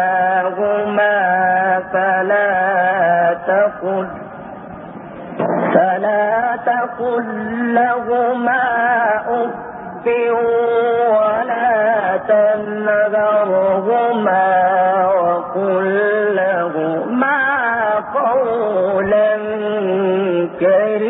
كلاهما فلا تقل فلا تقل لهما أف ولا تنذرهما وقل لهما قولا كريما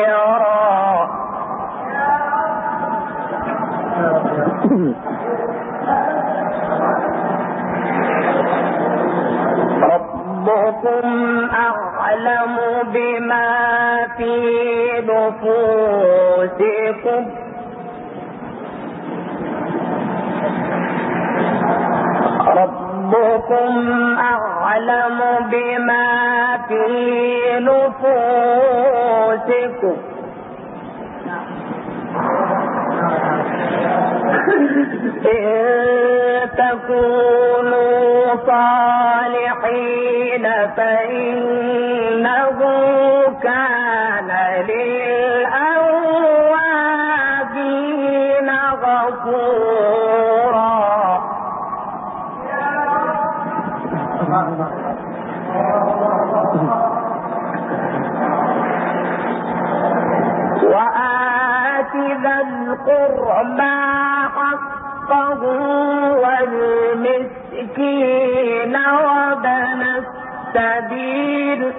في نفوسكم ربكم أعلم بما في نفوسكم. إن تكونوا السبيل.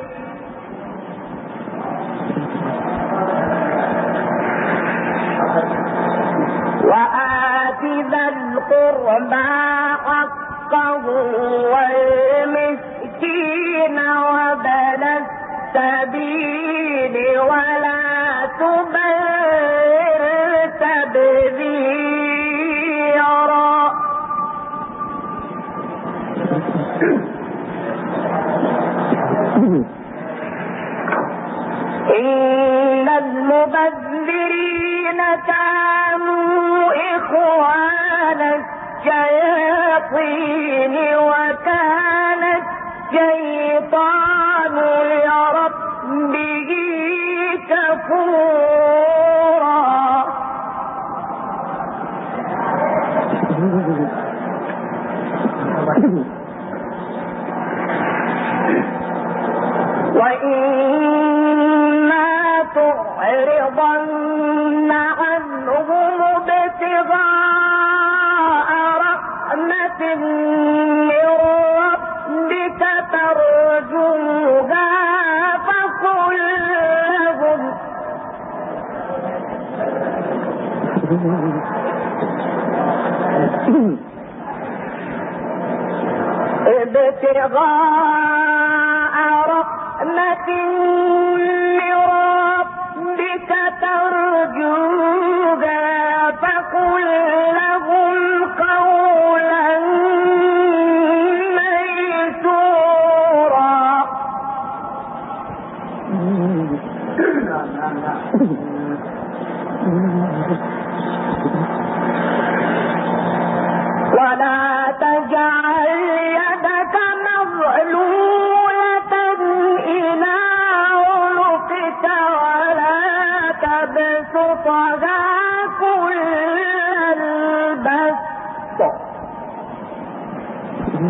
وآت ذا القربى حقه والمسكين وابن السبيل ولا تبذر كانوا إخوان الشياطين وكان الشيطان لربه كفورا. وإما تعرضن ابتغاء رحمة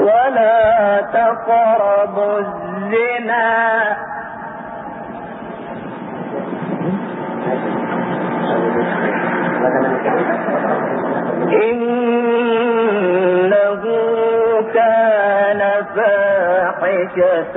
ولا تقربوا الزنا. إنه كان فاحشة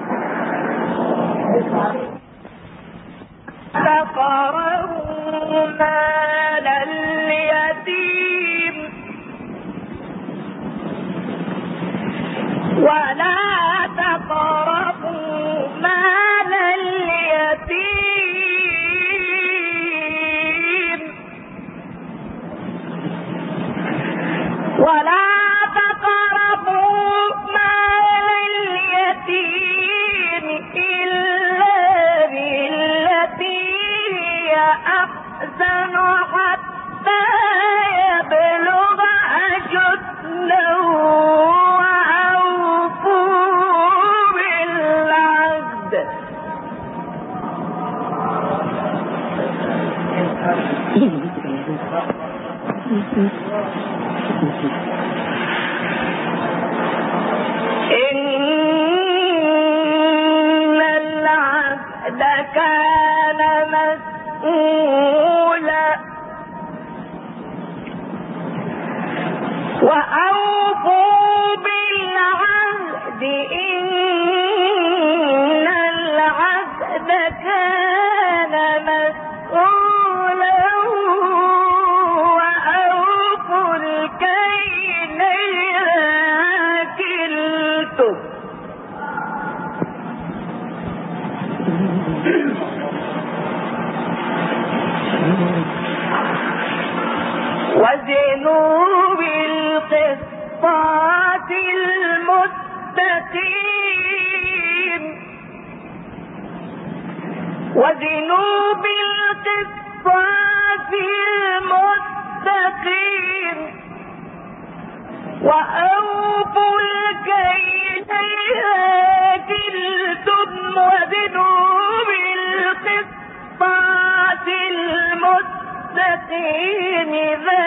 وزنوا بالقصاص المستقيم وأوفوا الكيل كلتم وزنوا بالقصاص المستقيم. ذلك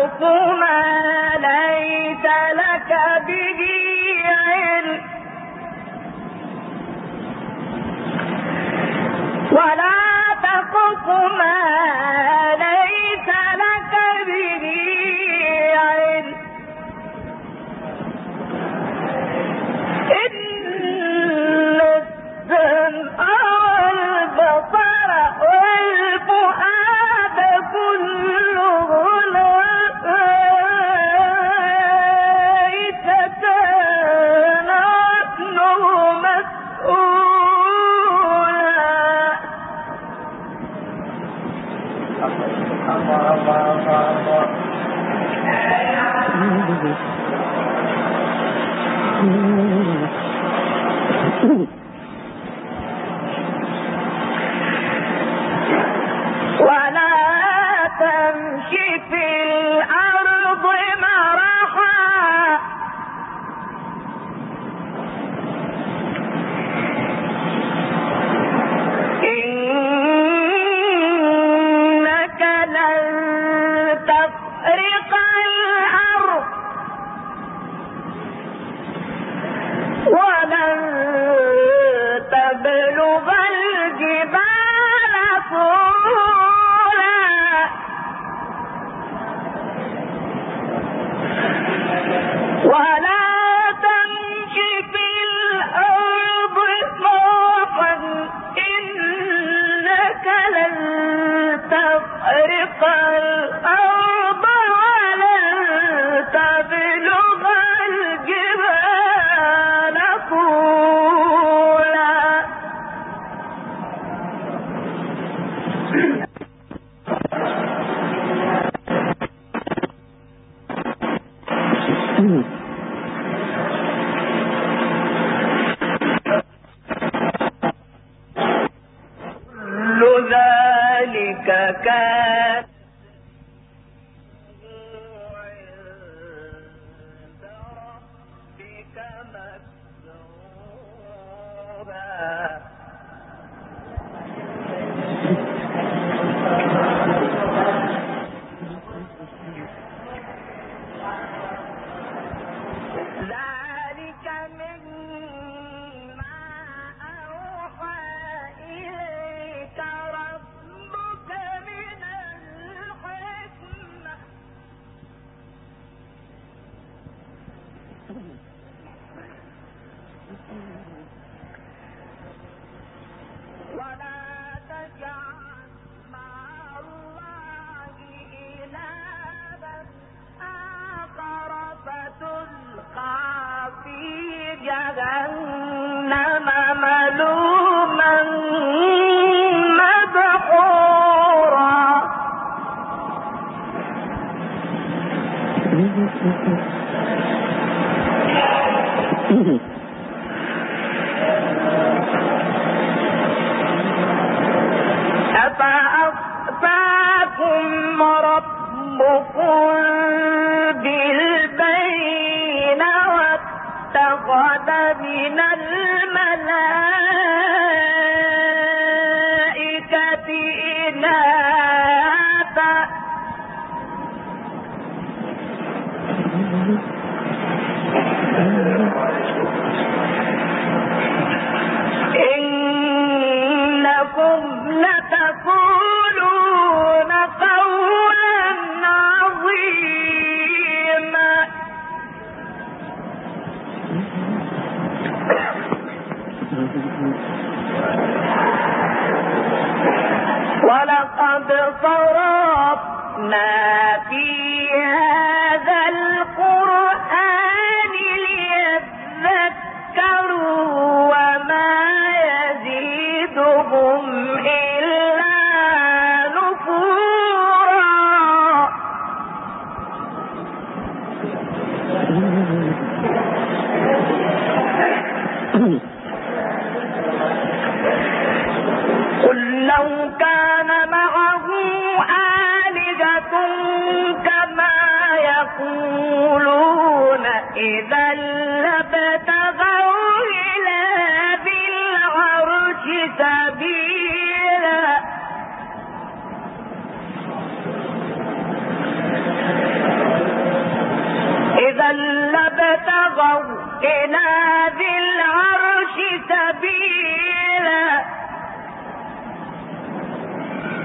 تَقْفُ مَا لَيْسَ لَكَ بِهِ عِلْمٌ. وَلَا تَقْفُ مَا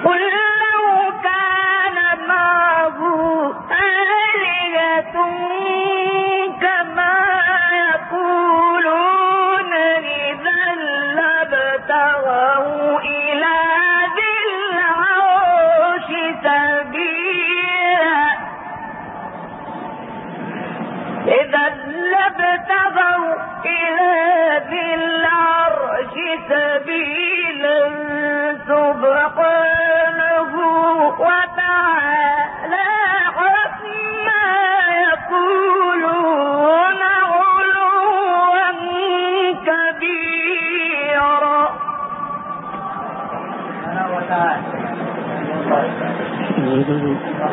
قل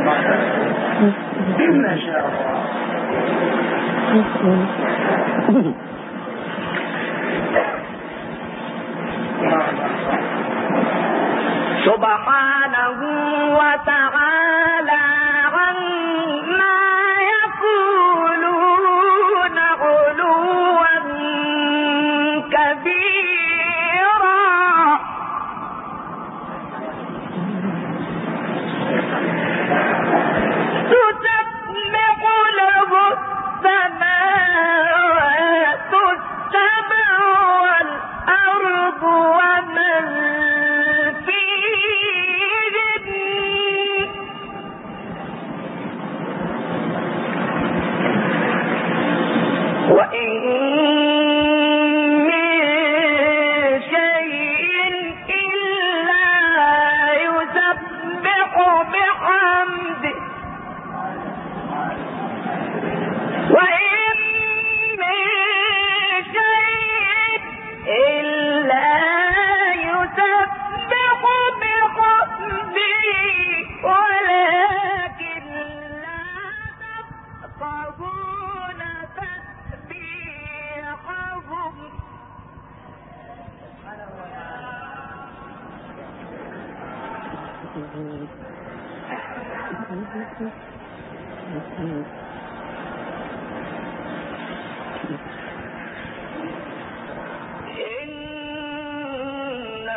ما شاء الله سبحانه وتعالى وإن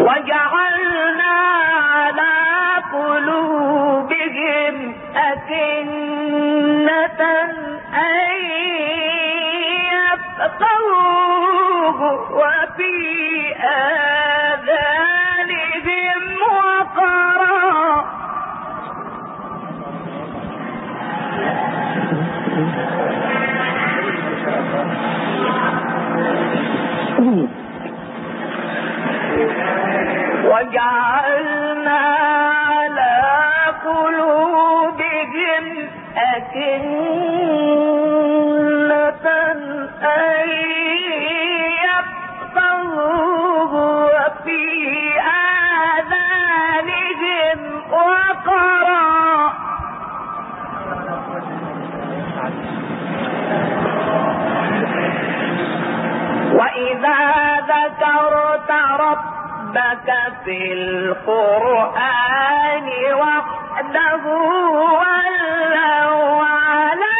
وجعلنا على قلوبهم أكنة أن يفقهوه God ربك في القرآن وحده ولو على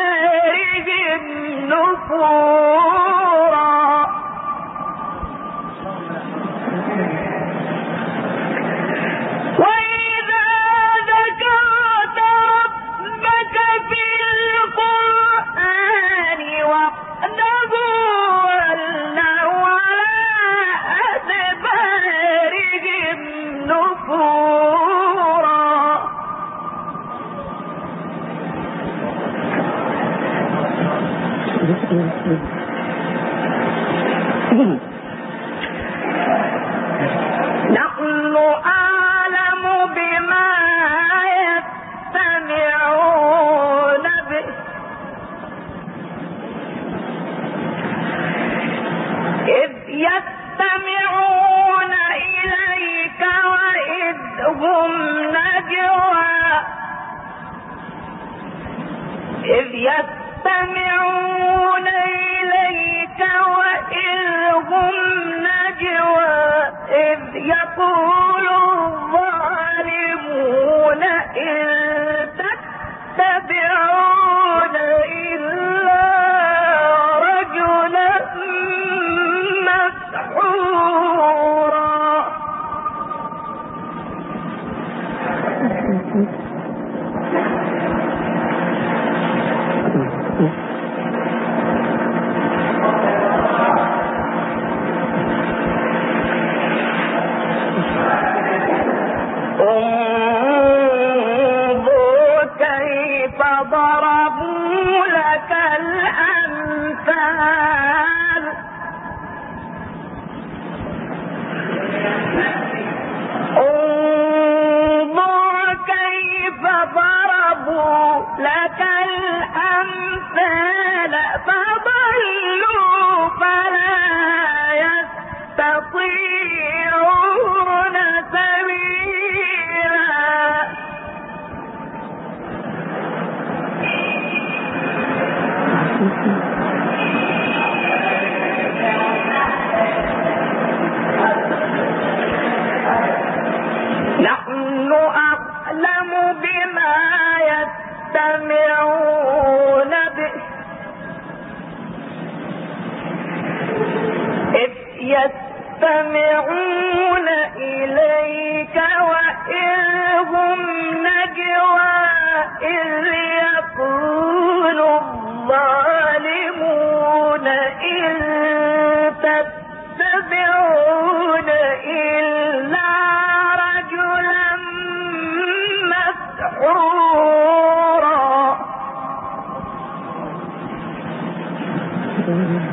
أدبارهم نفور جی الله